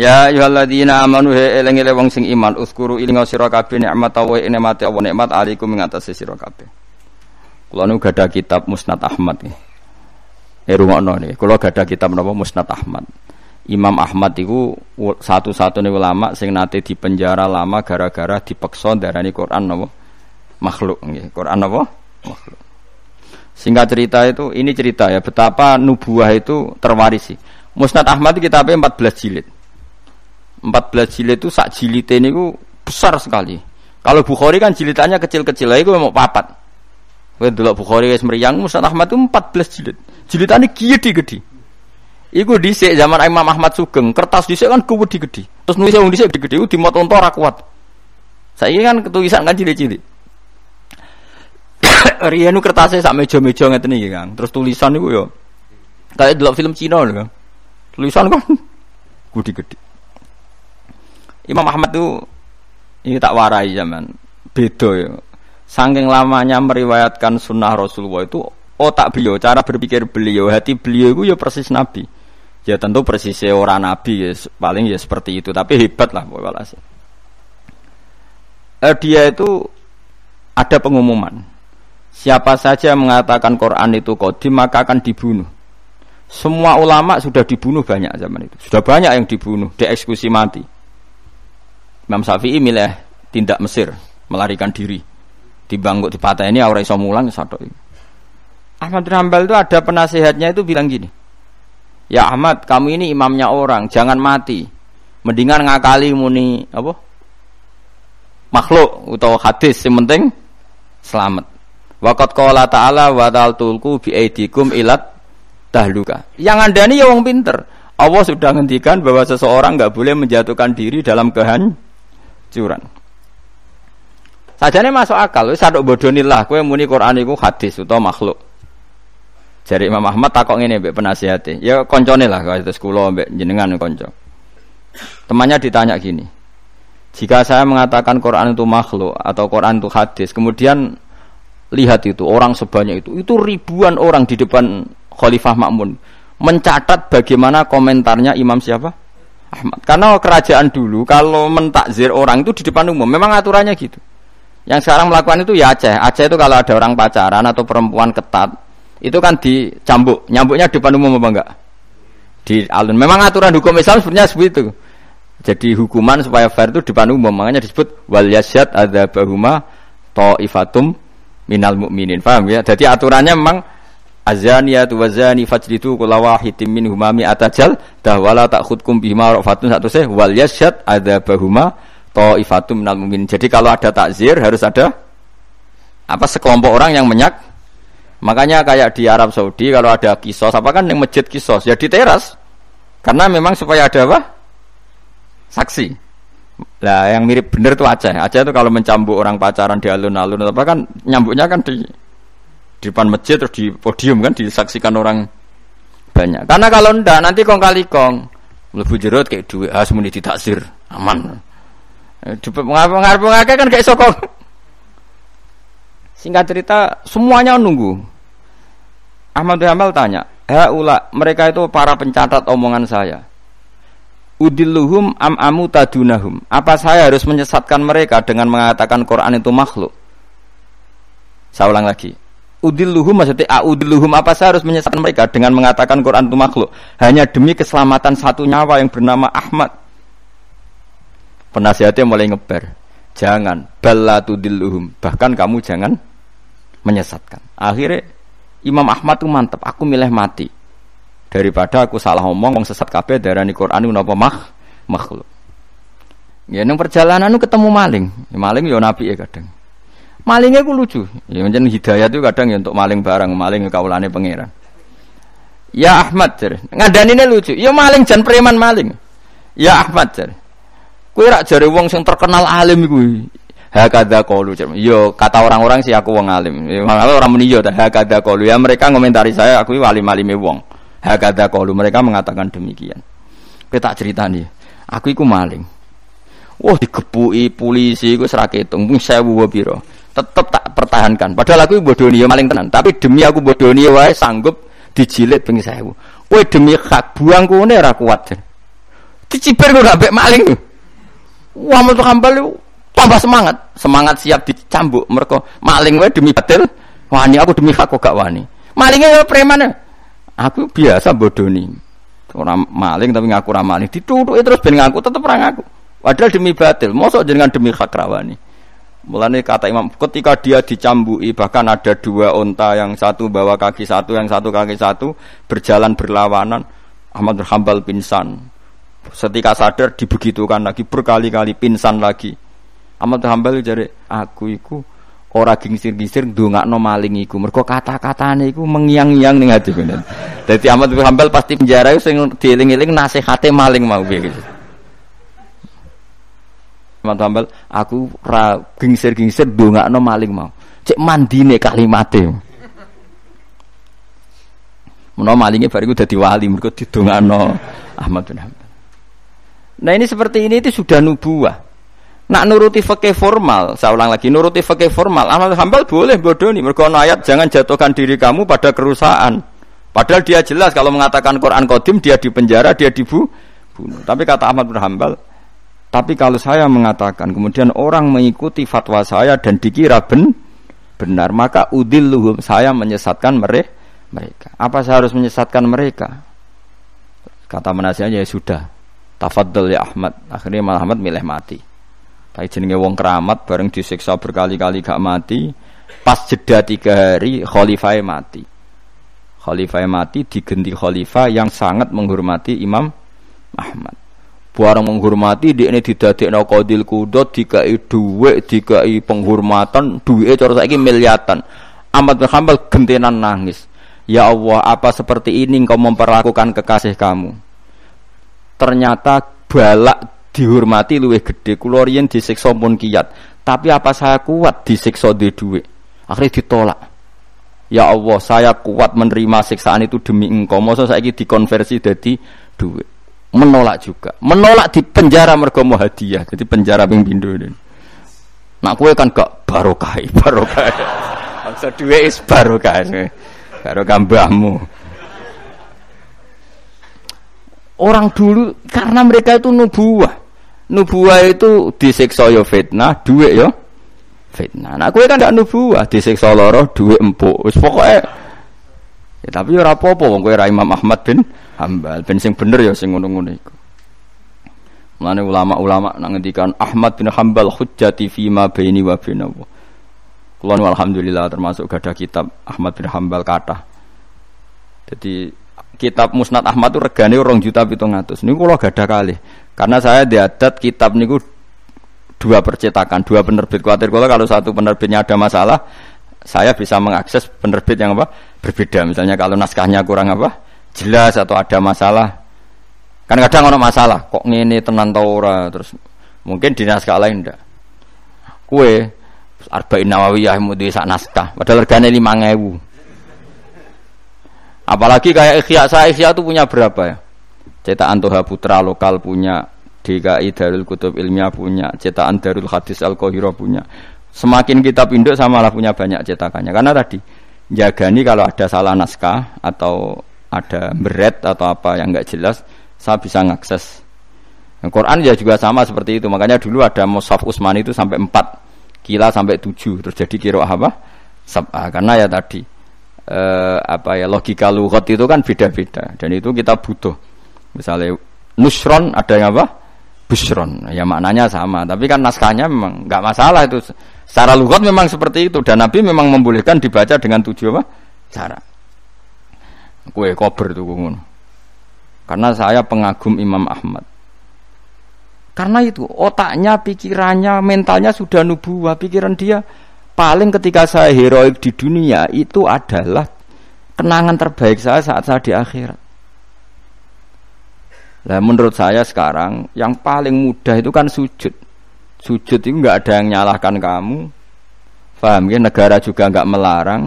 Ya ayyuhalladzina amanu he eling-eling wong sing iman uskuru ilinga sira kabeh nikmat Allah nikmate Allah nikmat alaikum ing atase sira kabeh. Kula nu gadah kitab Musnad Ahmad nggih. Eh rungokno niki, kula gadah kitab napa Musnad Ahmad. Imam Ahmad itu satu-satunya ulama sing nate di penjara lama gara-gara dipeksa darani Quran napa makhluk nggih. Quran napa? Makhluk. Singkat cerita itu ini cerita ya betapa nubuah itu terwarisi. Musnad Ahmad kitabnya 14 jilid. 14 jilid itu sak jilid ini ku besar sekali. Kalau Bukhari kan jilidannya kecil-kecil, itu mau papat. Kowe delok Bukhari wis meriang Musnad Ahmad itu 14 jilid. Jilidane gede-gede. Iku dhisik zaman Imam Ahmad Sugeng, kertas dhisik kan gede-gede. Terus nulis wong dhisik gede-gede dimot unta ora kuat. Saiki kan ketulisan kan cilik-cilik. Riyen kertasnya sak meja-meja ngeten iki, Kang. Terus tulisan iku yo kayak delok film Cina lho, Kang. Tulisan kan gede-gede. Imam Ahmad itu ini tak warai zaman beda ya. Saking lamanya meriwayatkan sunnah Rasulullah itu otak beliau, cara berpikir beliau, hati beliau itu ya persis Nabi. Ya tentu persis orang Nabi ya, paling ya seperti itu. Tapi hebat lah walhasil. Eh, dia itu ada pengumuman. Siapa saja mengatakan Quran itu kodim maka akan dibunuh. Semua ulama sudah dibunuh banyak zaman itu. Sudah banyak yang dibunuh, dieksekusi mati. Imam Syafi'i milih tindak Mesir, melarikan diri. Di bangkuk di patah ini aura iso mulang satu ini. Ahmad bin Hambal itu ada penasehatnya itu bilang gini. Ya Ahmad, kamu ini imamnya orang, jangan mati. Mendingan ngakali muni apa? Makhluk atau hadis yang penting selamat. Waqat qala ta'ala wa tulku bi aidikum ilat tahluka. Yang anda ini ya wong pinter. Allah sudah ngendikan bahwa seseorang nggak boleh menjatuhkan diri dalam kehan curan. Sajane masuk akal, wis sadok bodonilah kowe muni Quran iku hadis utawa makhluk. Jari Imam Ahmad takok ngene mbek penasihate. Ya koncone lah kados kula mbek jenengan kanca. Temannya ditanya gini. Jika saya mengatakan Quran itu makhluk atau Quran itu hadis, kemudian lihat itu orang sebanyak itu, itu ribuan orang di depan Khalifah Makmun mencatat bagaimana komentarnya Imam siapa? Ahmad. Karena kerajaan dulu kalau mentakzir orang itu di depan umum, memang aturannya gitu. Yang sekarang melakukan itu ya Aceh. Aceh itu kalau ada orang pacaran atau perempuan ketat, itu kan dicambuk. Nyambuknya di depan umum apa enggak? Di alun. Memang aturan hukum Islam sebenarnya seperti itu. Jadi hukuman supaya fair itu di depan umum. Makanya disebut wal yasyad ada bahuma ta'ifatum minal mukminin. Paham ya? Jadi aturannya memang Azaniyatu wazani fajlidu kula wahidin minhuma mi'atajal dah wala ta'khudkum bima rafatun satu seh wal yasyad adzabahuma ta'ifatum minal mu'minin. Jadi kalau ada takzir harus ada apa sekelompok orang yang menyak Makanya kayak di Arab Saudi kalau ada kisos apa kan yang masjid kisos ya di teras. Karena memang supaya ada apa? Saksi. Lah yang mirip bener tuh Aceh. Aceh itu kalau mencambuk orang pacaran di alun-alun apa kan nyambuknya kan di di depan masjid terus di podium kan disaksikan orang banyak. Karena kalau ndak nanti kong kali kong lebih jerut kayak duit harus muni ditaksir aman. Eh, di pengarap pengarap kan kayak sokong. Singkat cerita semuanya nunggu. Ahmad Hamal tanya, ha ula mereka itu para pencatat omongan saya. Udilluhum am amu tadunahum. Apa saya harus menyesatkan mereka dengan mengatakan Quran itu makhluk? Saya ulang lagi udilluhum maksudnya audilluhum apa saya harus menyesatkan mereka dengan mengatakan Quran itu makhluk? Hanya demi keselamatan satu nyawa yang bernama Ahmad. Penasihatnya mulai ngeber jangan ballatudilluhum bahkan kamu jangan menyesatkan. Akhirnya Imam Ahmad itu mantep. Aku milih mati. Daripada aku salah ngomong sesat kabeh darani Quran itu napa mah makhluk. Ya nang perjalanan ketemu maling. Ya, maling yo nabi ya kadang Malingnya ku lucu. Ya macam hidayah itu kadang ya untuk maling barang, maling kaulane pangeran. Ya Ahmad jar. ini lucu. Ya maling jan preman maling. Ya Ahmad jar. Kowe rak jare wong sing terkenal alim iku. Hakada qalu jar. Yo kata orang-orang sih aku wong alim. Ya orang muni yo hakada qalu. Ya mereka ngomentari saya aku alim-alime wong. Hakada qalu mereka mengatakan demikian. Kita tak ceritani. Aku iku maling. Wah digepuki polisi iku seraketung mung 1000 piro tetap tak pertahankan. Padahal aku bodoh ya maling tenan, tapi demi aku bodoh ya wae sanggup dijilid 1000. Kowe demi hak buang kune ora kuat. Dicibir kok ambek maling. Wah, bin Hambal tambah semangat, semangat siap dicambuk mereka maling wae demi batil. Wani aku demi hak kok gak wani. Malingnya ya preman. Aku biasa bodoni. Orang maling tapi ngaku ora maling. Ditutuki terus ben ngaku tetep ora ngaku. Padahal demi batil, mosok jenengan demi hak rawani. Mulane kata Imam ketika dia dicambui bahkan ada dua onta yang satu bawa kaki satu yang satu kaki satu berjalan berlawanan Ahmad bin Hambal pingsan. Setika sadar dibegitukan lagi berkali-kali pingsan lagi. Ahmad bin Hambal jadi aku iku ora gingsir-gingsir ndongakno maling iku. Mergo kata-katane iku mengiang-iang ning ati. Bener. Dadi Ahmad bin Hambal pasti penjara sing dieling-eling nasihate maling mau piye Imam Hambal aku ra gingsir-gingsir ndongakno maling mau. Cek mandine kalimate. Menawa malinge bariku dadi wali mergo didongakno Ahmad bin. Nah ini seperti ini itu sudah nubuah. Nak nuruti fakih formal, saya ulang lagi, nuruti fakih formal, Ahmad Hambal boleh bodoh nih. Mergo ayat jangan jatuhkan diri kamu pada kerusakan. Padahal dia jelas kalau mengatakan Quran Qadim dia dipenjara, dia dibunuh. Tapi kata Ahmad bin Hambal, tapi kalau saya mengatakan kemudian orang mengikuti fatwa saya dan dikira ben, benar, maka udilluhum saya menyesatkan mereka. Apa saya harus menyesatkan mereka? Kata menasihatnya ya sudah. Tafadhol ya Ahmad. Akhirnya malah Ahmad milih mati. Tapi jenenge wong keramat bareng disiksa berkali-kali gak mati. Pas jeda tiga hari khalifah mati. Khalifah mati digenti khalifah yang sangat menghormati Imam Ahmad. Barang menghormati di ini didadekno qadil kudot dikai dhuwit dikai penghormatan duwike cara saiki miliatan. Ahmad bin Hanbal gentenan nangis. Ya Allah apa seperti ini engkau memperlakukan kekasih kamu? Ternyata balak dihormati luwih gede. Kula riyen disiksa pun kiat. Tapi apa saya kuat disiksa di duit akhirnya ditolak. Ya Allah, saya kuat menerima siksaan itu demi engkau. Masa saya dikonversi jadi duit menolak juga. Menolak di penjara mergo hadiah jadi penjara ping pindho nak kue kan gak barokah barokah. Maksud duwe is barokah barokah mbahmu. Orang dulu karena mereka itu nubuah. Nubuah itu disiksa yo fitnah duit yo fitnah. Nak kue kan gak nubuah disiksa loro duit empuk. Wis ya tapi ora apa-apa wong kowe Imam Ahmad bin hambal ben sing bener ya sing ngono-ngono iku Mulane ulama-ulama nang ngendikan Ahmad bin Hambal hujjati fi ma baini wa baina wa. Kula alhamdulillah termasuk gada kitab Ahmad bin Hambal kata. Jadi kitab Musnad Ahmad itu regane orang juta pitung atus. Ini kula gada kali. Karena saya diadat kitab niku dua percetakan, dua penerbit. Khawatir kalau kalau satu penerbitnya ada masalah, saya bisa mengakses penerbit yang apa? Berbeda. Misalnya kalau naskahnya kurang apa, jelas atau ada masalah. Kan kadang ada masalah. Kok ngene tenan ta ora? Terus mungkin di naskah lain ndak. Kue arba'in nawawiyah mudi sak naskah. Padahal regane 5000 apalagi kayak ikhya. Saya ikhya itu punya berapa ya? Cetakan Toha Putra lokal punya. DKI Darul Kutub Ilmiah punya. Cetakan Darul Hadis Al Qahira punya semakin kita pinduk samalah punya banyak cetakannya karena tadi jagani kalau ada salah naskah atau ada beret atau apa yang nggak jelas, saya bisa ngakses. Nah, Quran ya juga sama seperti itu. Makanya dulu ada Mushaf Usman itu sampai 4, kila sampai 7. Terus jadi kira apa? Sabah. Karena ya tadi eh, apa ya logika lugat itu kan beda-beda dan itu kita butuh. Misalnya nusron ada yang apa? Busron. Ya maknanya sama, tapi kan naskahnya memang nggak masalah itu. Secara lugat memang seperti itu dan Nabi memang membolehkan dibaca dengan tujuh apa? cara kue kober tuh ngono. Karena saya pengagum Imam Ahmad. Karena itu otaknya, pikirannya, mentalnya sudah nubuah. Pikiran dia paling ketika saya heroik di dunia itu adalah kenangan terbaik saya saat saya di akhirat. Nah menurut saya sekarang yang paling mudah itu kan sujud. Sujud itu nggak ada yang nyalahkan kamu. Paham ya? Negara juga nggak melarang.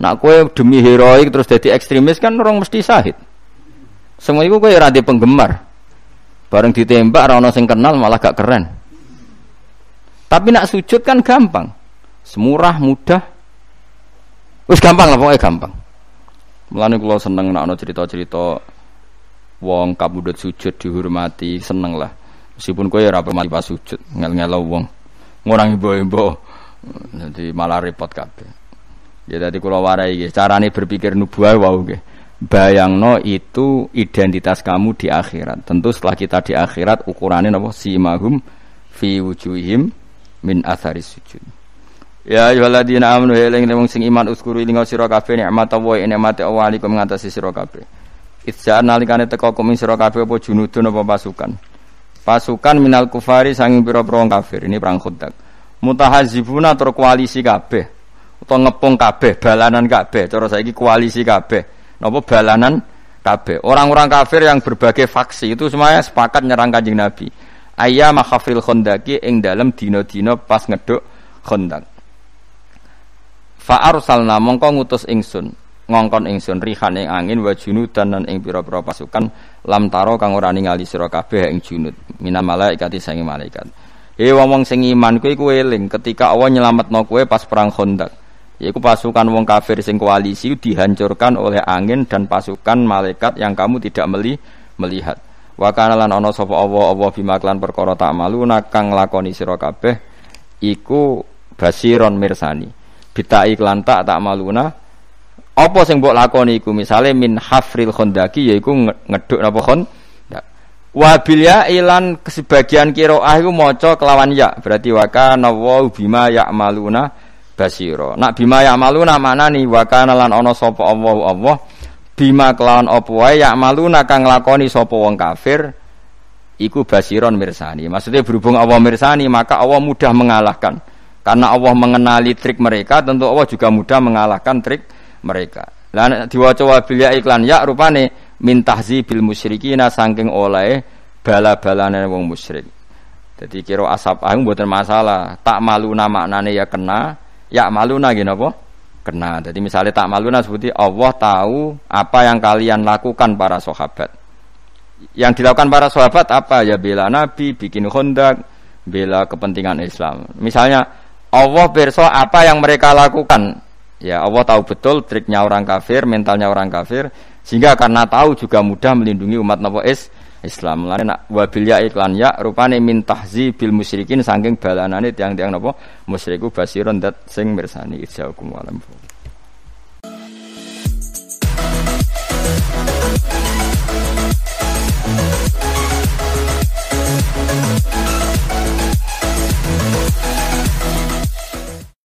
Nak kue demi heroik terus jadi ekstremis kan orang mesti sahid. Semua itu kue rada penggemar. Bareng ditembak orang sing kenal malah gak keren. Tapi nak sujud kan gampang. Semurah, mudah. Wis gampang lah pokoknya gampang. Mulane kula seneng nak ana cerita-cerita wong kabudut sujud dihormati seneng lah meskipun kowe ora mati pas sujud ngel-ngelo wong. Ngurang ibo-ibo jadi malah repot kabeh. Ya tadi kula warai nggih carane berpikir nubuah wau nggih. Bayangno itu identitas kamu di akhirat. Tentu setelah kita di akhirat ukurannya napa? Simahum fi wujuhim min atharis sujud. Ya ayyuhalladzina amanu eling wong sing iman uskuru ing sira kabeh nikmat Allah nikmate Allah ngatasi sira Itja nalikane teka kum sira kabeh apa junudun apa pasukan. Pasukan minal kufari sanging pira-pira kafir. Ini perang Khandaq. Mutahazibuna tur koalisi kabeh. Utawa ngepung kabeh, balanan kabeh. Cara saiki koalisi kabeh. Napa balanan kabeh. Orang-orang kafir yang berbagai faksi itu semuanya sepakat nyerang Kanjeng Nabi. Ayya makhafil Khandaqi ing dalem dina-dina pas ngeduk Khandaq. Fa arsalna mongko ngutus ingsun ngongkon ingsun rihan ing angin wa junudan lan ing pira-pira pasukan lam taro kang ora ningali sira kabeh ing junud minal malaikat sange malaikat. He wong sing iman kuwi kuwi eling ketika Allah nyelametno kowe pas perang Khandaq. Yaiku pasukan wong kafir sing koalisi dihancurkan oleh angin dan pasukan malaikat yang kamu tidak meli melihat. Wa kana lan ana sapa Allah Allah bima klan perkara tak malu kang lakoni sira kabeh iku basiron mirsani. Bita iklan tak tak maluna apa sing mbok lakoni iku misale min hafril khondaki yaiku ngeduk napa khon Wa bil ya ilan sebagian qiraah iku maca kelawan ya berarti wa kana wa bima ya'maluna basira. Nak bima ya'maluna maknani wa kana lan ana sapa Allah Allah bima kelawan apa wae ya'maluna kang lakoni sapa wong kafir iku basiron mirsani. Maksudnya berhubung Allah mirsani maka Allah mudah mengalahkan. Karena Allah mengenali trik mereka tentu Allah juga mudah mengalahkan trik mereka. Lah diwaca wabil ya iklan ya rupane min tahzibil musyrikina saking oleh bala-balane wong musyrik. Jadi kira asap aku mboten masalah. Tak maluna maknane ya kena, ya maluna nggih napa? Kena. Jadi misalnya tak maluna seperti Allah tahu apa yang kalian lakukan para sahabat. Yang dilakukan para sahabat apa? Ya bela Nabi, bikin kondak, bela kepentingan Islam. Misalnya Allah perso apa yang mereka lakukan Ya Allah tahu betul triknya orang kafir, mentalnya orang kafir, sehingga karena tahu juga mudah melindungi umat Nabi is Islam. Lain nak wabil ya iklan ya rupane min tahzi bil musyrikin saking balanane tiang-tiang napa musyriku basiron dat sing mirsani ijaukum walam.